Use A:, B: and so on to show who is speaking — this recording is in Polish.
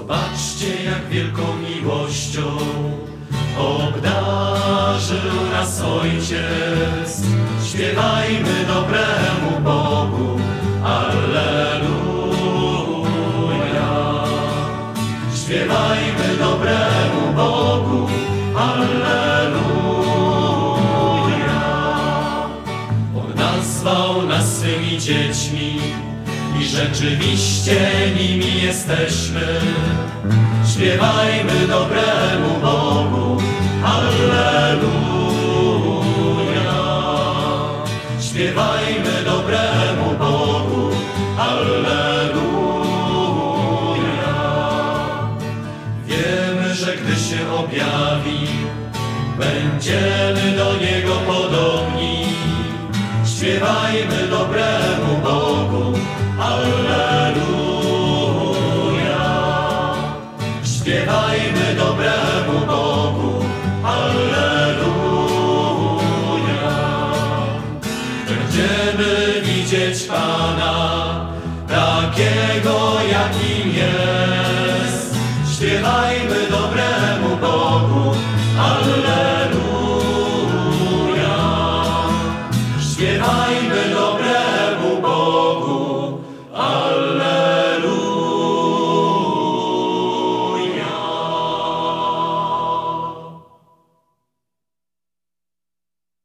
A: Zobaczcie, jak wielką miłością obdarzył nas Ojciec. Śpiewajmy dobremu Bogu, Alleluja. Śpiewajmy dobremu Bogu, Alleluja. On nazwał nas swymi dziećmi i rzeczywiście nimi jesteśmy. Śpiewajmy dobremu Bogu, Alleluja. Śpiewajmy dobremu Bogu, Alleluja. Wiemy, że gdy się objawi, będziemy do Niego podobni. Śpiewajmy dobremu Śpiewajmy dobremu Bogu, Alleluja. Będziemy widzieć Pana,